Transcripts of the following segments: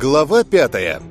Глава пятая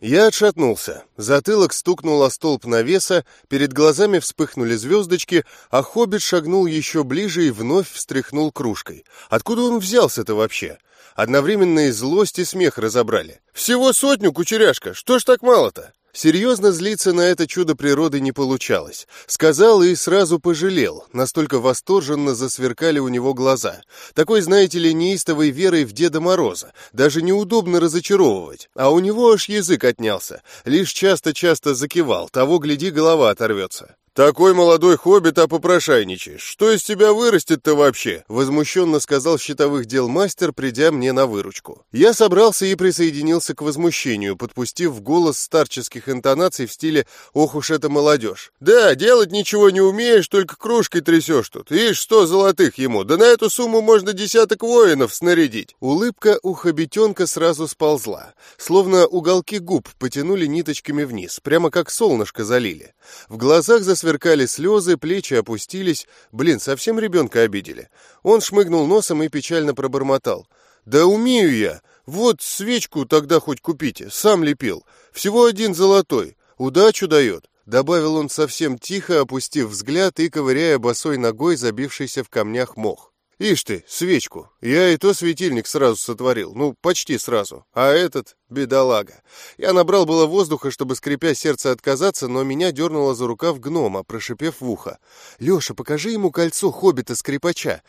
Я отшатнулся. Затылок стукнул о столб навеса, перед глазами вспыхнули звездочки, а хоббит шагнул еще ближе и вновь встряхнул кружкой. Откуда он взялся-то вообще? Одновременно и злость, и смех разобрали. «Всего сотню, кучеряшка! Что ж так мало-то?» Серьезно злиться на это чудо природы не получалось. Сказал и сразу пожалел, настолько восторженно засверкали у него глаза. Такой, знаете ли, неистовой верой в Деда Мороза. Даже неудобно разочаровывать. А у него аж язык отнялся. Лишь часто-часто закивал, того, гляди, голова оторвется. «Такой молодой хоббит, а попрошайничаешь. Что из тебя вырастет-то вообще?» Возмущенно сказал счетовых дел мастер, придя мне на выручку. Я собрался и присоединился к возмущению, подпустив голос старческих интонаций в стиле «Ох уж это молодежь». «Да, делать ничего не умеешь, только кружкой трясешь тут. Ишь, сто золотых ему. Да на эту сумму можно десяток воинов снарядить». Улыбка у хоббитенка сразу сползла. Словно уголки губ потянули ниточками вниз, прямо как солнышко залили. В глазах засветилось сверкали слезы, плечи опустились. Блин, совсем ребенка обидели. Он шмыгнул носом и печально пробормотал. «Да умею я! Вот свечку тогда хоть купите, сам лепил. Всего один золотой. Удачу дает!» Добавил он совсем тихо, опустив взгляд и ковыряя босой ногой забившийся в камнях мох. Ишь ты, свечку. Я и то светильник сразу сотворил. Ну, почти сразу. А этот — бедолага. Я набрал было воздуха, чтобы, скрипя сердце, отказаться, но меня дернуло за рукав гнома, прошипев в ухо. «Леша, покажи ему кольцо хоббита-скрипача».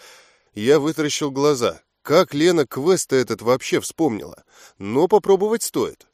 Я вытаращил глаза. Как Лена квест этот вообще вспомнила? Но попробовать стоит.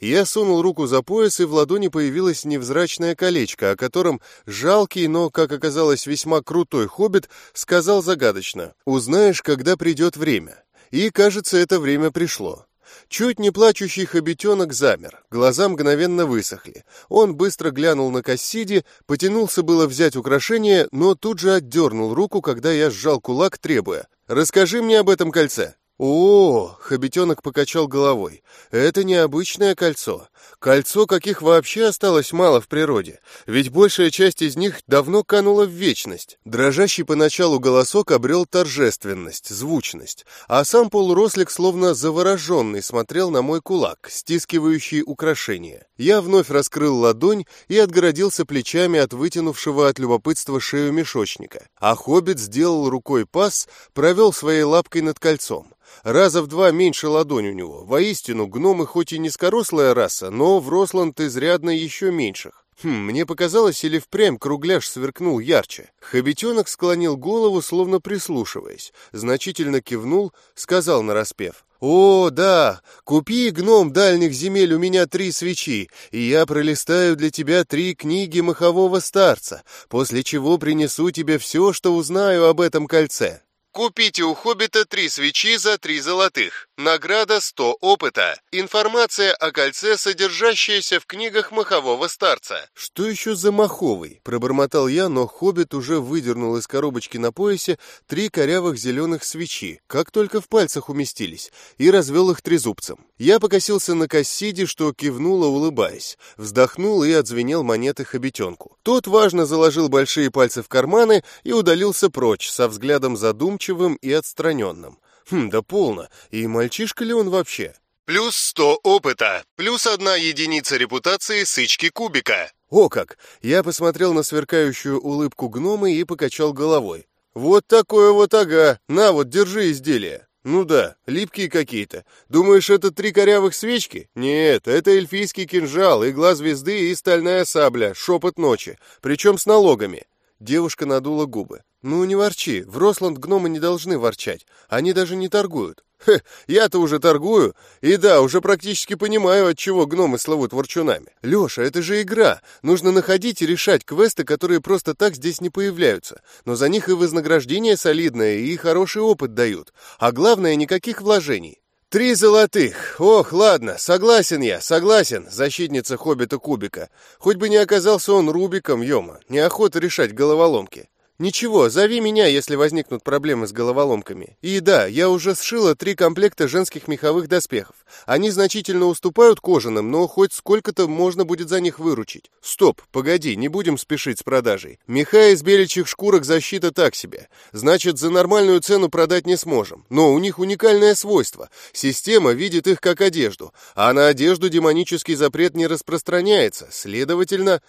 Я сунул руку за пояс, и в ладони появилось невзрачное колечко, о котором жалкий, но, как оказалось, весьма крутой хоббит сказал загадочно «Узнаешь, когда придет время». И, кажется, это время пришло. Чуть не плачущий хоббитенок замер, глаза мгновенно высохли. Он быстро глянул на Кассиди, потянулся было взять украшение, но тут же отдернул руку, когда я сжал кулак, требуя «Расскажи мне об этом кольце». «О!» — хоббитенок покачал головой. «Это необычное кольцо. Кольцо, каких вообще осталось мало в природе, ведь большая часть из них давно канула в вечность». Дрожащий поначалу голосок обрел торжественность, звучность, а сам полурослик, словно завороженный, смотрел на мой кулак, стискивающий украшение. Я вновь раскрыл ладонь и отгородился плечами от вытянувшего от любопытства шею мешочника, а хоббит сделал рукой пас, провел своей лапкой над кольцом. Раза в два меньше ладонь у него. Воистину, гномы хоть и низкорослая раса, но в Росланд изрядно еще меньших. Хм, мне показалось, или впрямь кругляш сверкнул ярче. Хобитенок склонил голову, словно прислушиваясь, значительно кивнул, сказал нараспев. «О, да, купи, гном дальних земель, у меня три свечи, и я пролистаю для тебя три книги махового старца, после чего принесу тебе все, что узнаю об этом кольце». Купите у Хоббита три свечи за три золотых. Награда 100 опыта. Информация о кольце, содержащаяся в книгах махового старца. Что еще за маховый? Пробормотал я, но Хоббит уже выдернул из коробочки на поясе три корявых зеленых свечи, как только в пальцах уместились, и развел их трезубцем. Я покосился на Кассиди, что кивнула, улыбаясь. Вздохнул и отзвенел монеты хоббитенку. Тот важно заложил большие пальцы в карманы и удалился прочь, со взглядом задумчивым и отстраненным. Хм, да полно. И мальчишка ли он вообще? Плюс сто опыта, плюс одна единица репутации сычки кубика. О как! Я посмотрел на сверкающую улыбку гнома и покачал головой. Вот такое вот ага. На вот, держи изделие. Ну да, липкие какие-то. Думаешь, это три корявых свечки? Нет, это эльфийский кинжал, игла звезды и стальная сабля, шепот ночи, причем с налогами. Девушка надула губы. «Ну, не ворчи, в Росланд гномы не должны ворчать, они даже не торгуют». «Хе, я-то уже торгую, и да, уже практически понимаю, от чего гномы славут ворчунами. Леша, это же игра, нужно находить и решать квесты, которые просто так здесь не появляются, но за них и вознаграждение солидное, и хороший опыт дают, а главное, никаких вложений». «Три золотых! Ох, ладно, согласен я, согласен, защитница хоббита Кубика. Хоть бы не оказался он Рубиком, Йома, неохота решать головоломки. Ничего, зови меня, если возникнут проблемы с головоломками. И да, я уже сшила три комплекта женских меховых доспехов. Они значительно уступают кожаным, но хоть сколько-то можно будет за них выручить. Стоп, погоди, не будем спешить с продажей. Меха из беличьих шкурок защита так себе. Значит, за нормальную цену продать не сможем. Но у них уникальное свойство. Система видит их как одежду, а на одежду демонический запрет не распространяется. Следовательно,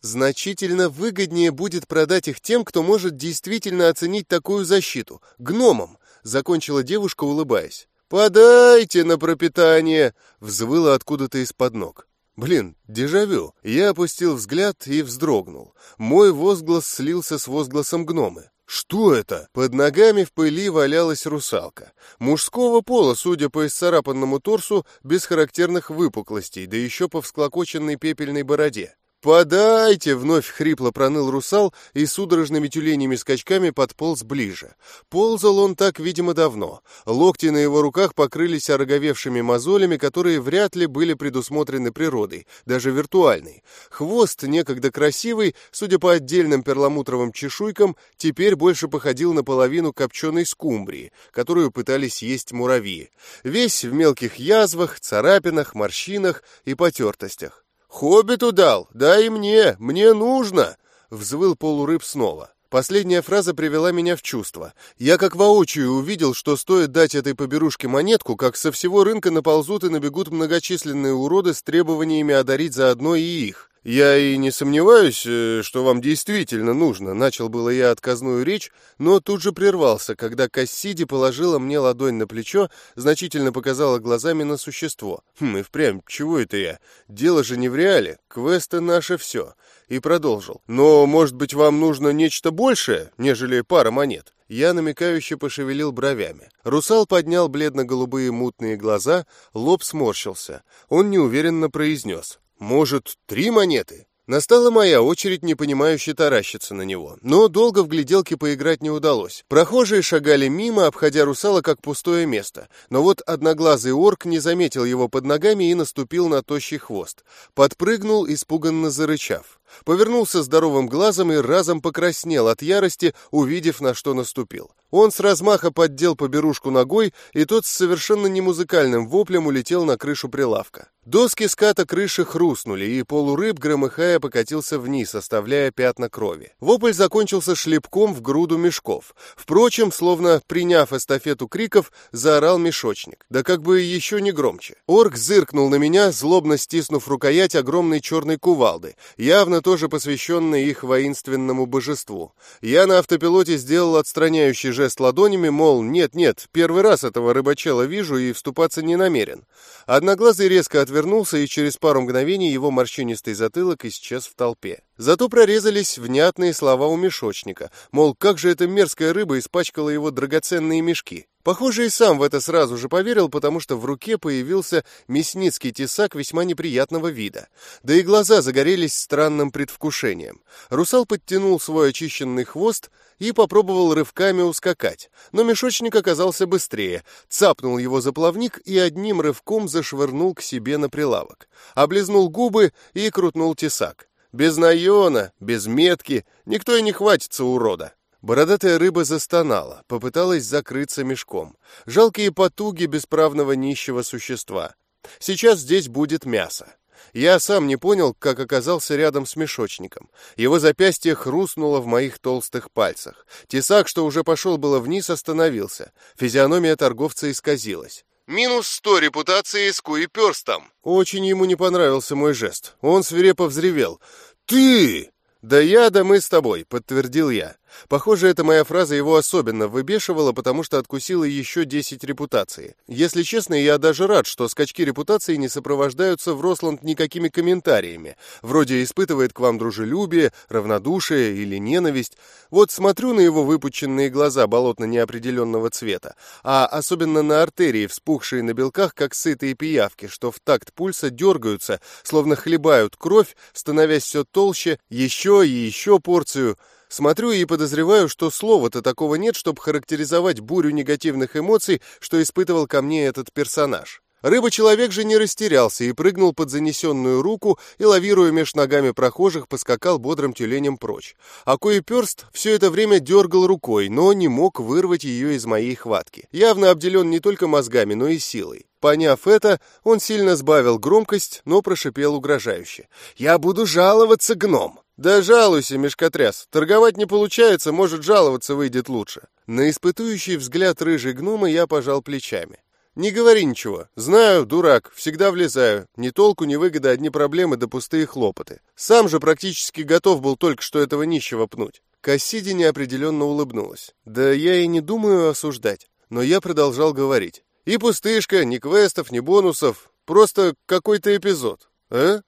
Значительно выгоднее будет продать их тем, кто может действительно оценить такую защиту. Гномам, закончила девушка, улыбаясь. «Подайте на пропитание!» — взвыло откуда-то из-под ног. Блин, дежавю. Я опустил взгляд и вздрогнул. Мой возглас слился с возгласом гномы. Что это? Под ногами в пыли валялась русалка. Мужского пола, судя по исцарапанному торсу, без характерных выпуклостей, да еще по всклокоченной пепельной бороде. «Подайте!» — вновь хрипло проныл русал и судорожными тюленями скачками подполз ближе. Ползал он так, видимо, давно. Локти на его руках покрылись ороговевшими мозолями, которые вряд ли были предусмотрены природой, даже виртуальной. Хвост, некогда красивый, судя по отдельным перламутровым чешуйкам, теперь больше походил на половину копченой скумбрии, которую пытались есть муравьи. Весь в мелких язвах, царапинах, морщинах и потертостях. «Хоббиту дал! Дай и мне! Мне нужно!» — взвыл полурыб снова. Последняя фраза привела меня в чувство. Я как воочию увидел, что стоит дать этой поберушке монетку, как со всего рынка наползут и набегут многочисленные уроды с требованиями одарить заодно и их. «Я и не сомневаюсь, э, что вам действительно нужно», — начал было я отказную речь, но тут же прервался, когда Кассиди положила мне ладонь на плечо, значительно показала глазами на существо. «Хм, и впрямь, чего это я? Дело же не в реале, квесты наше все». И продолжил. «Но, может быть, вам нужно нечто большее, нежели пара монет?» Я намекающе пошевелил бровями. Русал поднял бледно-голубые мутные глаза, лоб сморщился. Он неуверенно произнес. Может, три монеты? Настала моя очередь непонимающе таращиться на него, но долго в гляделке поиграть не удалось. Прохожие шагали мимо, обходя русала как пустое место, но вот одноглазый орк не заметил его под ногами и наступил на тощий хвост. Подпрыгнул, испуганно зарычав. Повернулся здоровым глазом и разом покраснел от ярости, увидев, на что наступил. Он с размаха поддел поберушку ногой, и тот с совершенно немузыкальным воплем улетел на крышу прилавка. Доски ската крыши хрустнули, и полурыб, громыхая, покатился вниз, оставляя пятна крови. Вопль закончился шлепком в груду мешков. Впрочем, словно приняв эстафету криков, заорал мешочник. Да как бы еще не громче. Орк зыркнул на меня, злобно стиснув рукоять огромной черной кувалды, явно тоже посвященной их воинственному божеству. Я на автопилоте сделал отстраняющий жест ладонями, мол, нет-нет, первый раз этого рыбачела вижу и вступаться не намерен. Одноглазый резко отвернулся, и через пару мгновений его морщинистый затылок исчез в толпе. Зато прорезались внятные слова у мешочника, мол, как же эта мерзкая рыба испачкала его драгоценные мешки. Похоже, и сам в это сразу же поверил, потому что в руке появился мясницкий тесак весьма неприятного вида. Да и глаза загорелись странным предвкушением. Русал подтянул свой очищенный хвост и попробовал рывками ускакать, но мешочник оказался быстрее, цапнул его за плавник и одним рывком зашвырнул к себе на прилавок. Облизнул губы и крутнул тесак. Без наена, без метки, никто и не хватится урода. Бородатая рыба застонала, попыталась закрыться мешком. Жалкие потуги бесправного нищего существа. Сейчас здесь будет мясо. Я сам не понял, как оказался рядом с мешочником. Его запястье хрустнуло в моих толстых пальцах. Тесак, что уже пошел было вниз, остановился. Физиономия торговца исказилась. «Минус сто репутации с куеперстом!» Очень ему не понравился мой жест. Он свирепо взревел. «Ты!» «Да я, да мы с тобой», — подтвердил я. Похоже, эта моя фраза его особенно выбешивала, потому что откусила еще 10 репутации. Если честно, я даже рад, что скачки репутации не сопровождаются в Росланд никакими комментариями, вроде испытывает к вам дружелюбие, равнодушие или ненависть. Вот смотрю на его выпученные глаза болотно-неопределенного цвета, а особенно на артерии, вспухшие на белках, как сытые пиявки, что в такт пульса дергаются, словно хлебают кровь, становясь все толще, еще и еще порцию – Смотрю и подозреваю, что слова-то такого нет, чтобы характеризовать бурю негативных эмоций, что испытывал ко мне этот персонаж. Рыба-человек же не растерялся и прыгнул под занесенную руку и, лавируя меж ногами прохожих, поскакал бодрым тюленем прочь. А кое-перст все это время дергал рукой, но не мог вырвать ее из моей хватки. Явно обделен не только мозгами, но и силой. Поняв это, он сильно сбавил громкость, но прошипел угрожающе. «Я буду жаловаться, гном!» «Да жалуйся, мешкотряс. Торговать не получается, может, жаловаться выйдет лучше». На испытующий взгляд рыжей гнома я пожал плечами. «Не говори ничего. Знаю, дурак, всегда влезаю. Ни толку, ни выгода, одни проблемы да пустые хлопоты. Сам же практически готов был только что этого нищего пнуть». Кассиди неопределенно улыбнулась. «Да я и не думаю осуждать». Но я продолжал говорить. «И пустышка, ни квестов, ни бонусов. Просто какой-то эпизод. А?»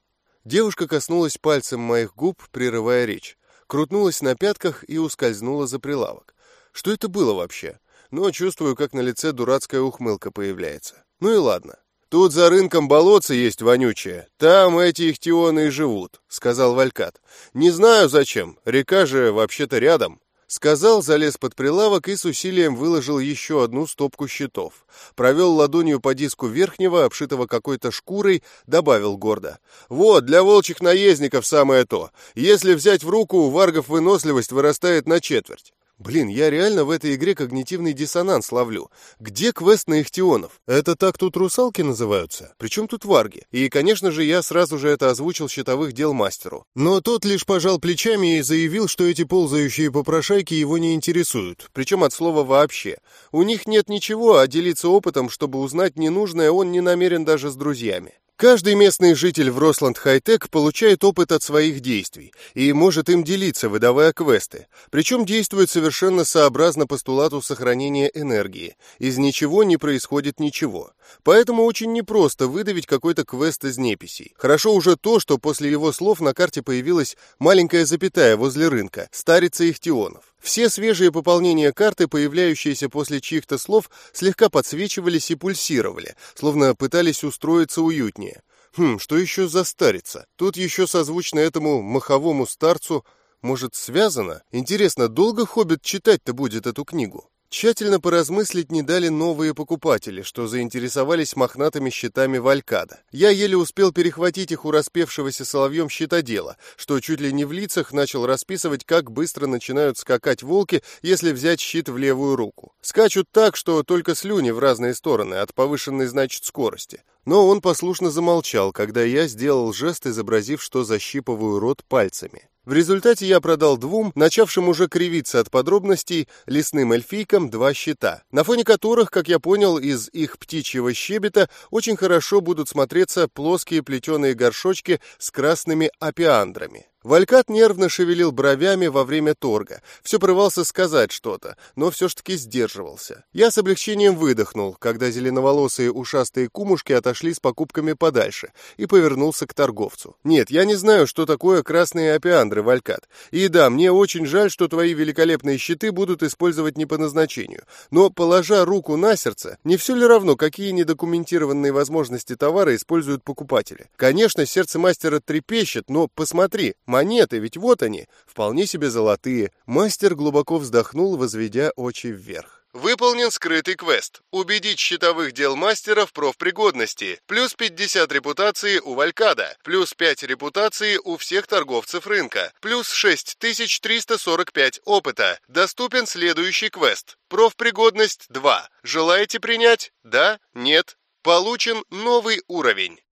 Девушка коснулась пальцем моих губ, прерывая речь. Крутнулась на пятках и ускользнула за прилавок. Что это было вообще? Но чувствую, как на лице дурацкая ухмылка появляется. Ну и ладно. «Тут за рынком болотце есть вонючее. Там эти ихтионы и живут», — сказал Валькат. «Не знаю зачем. Река же вообще-то рядом». Сказал, залез под прилавок и с усилием выложил еще одну стопку щитов. Провел ладонью по диску верхнего, обшитого какой-то шкурой, добавил гордо. «Вот, для волчьих наездников самое то. Если взять в руку, у варгов выносливость вырастает на четверть. Блин, я реально в этой игре когнитивный диссонанс ловлю. Где квест на ихтионов? Это так тут русалки называются? Причем тут варги? И, конечно же, я сразу же это озвучил счетовых дел мастеру. Но тот лишь пожал плечами и заявил, что эти ползающие попрошайки его не интересуют. Причем от слова «вообще». У них нет ничего, а делиться опытом, чтобы узнать ненужное, он не намерен даже с друзьями. Каждый местный житель в Росланд Хайтек получает опыт от своих действий и может им делиться, выдавая квесты. Причем действует совершенно сообразно постулату сохранения энергии. Из ничего не происходит ничего. Поэтому очень непросто выдавить какой-то квест из неписей. Хорошо уже то, что после его слов на карте появилась маленькая запятая возле рынка, старица Ихтионов. Все свежие пополнения карты, появляющиеся после чьих-то слов, слегка подсвечивались и пульсировали, словно пытались устроиться уютнее. Хм, что еще за старица? Тут еще созвучно этому маховому старцу, может, связано? Интересно, долго Хоббит читать-то будет эту книгу? Тщательно поразмыслить не дали новые покупатели, что заинтересовались мохнатыми щитами Валькада. Я еле успел перехватить их у распевшегося соловьем щитодела, что чуть ли не в лицах начал расписывать, как быстро начинают скакать волки, если взять щит в левую руку. Скачут так, что только слюни в разные стороны, от повышенной, значит, скорости. Но он послушно замолчал, когда я сделал жест, изобразив, что защипываю рот пальцами. В результате я продал двум, начавшим уже кривиться от подробностей, лесным эльфийкам два щита, на фоне которых, как я понял, из их птичьего щебета очень хорошо будут смотреться плоские плетеные горшочки с красными апиандрами. Валькат нервно шевелил бровями во время торга. Все прорывался сказать что-то, но все ж таки сдерживался. Я с облегчением выдохнул, когда зеленоволосые ушастые кумушки отошли с покупками подальше, и повернулся к торговцу. «Нет, я не знаю, что такое красные опиандры, Валькат. И да, мне очень жаль, что твои великолепные щиты будут использовать не по назначению. Но, положа руку на сердце, не все ли равно, какие недокументированные возможности товара используют покупатели? Конечно, сердце мастера трепещет, но посмотри, Монеты, ведь вот они, вполне себе золотые. Мастер глубоко вздохнул, возведя очи вверх. Выполнен скрытый квест. Убедить счетовых дел мастера в профпригодности. Плюс 50 репутации у Валькада. Плюс 5 репутации у всех торговцев рынка. Плюс 6345 опыта. Доступен следующий квест. Профпригодность 2. Желаете принять? Да? Нет? Получен новый уровень.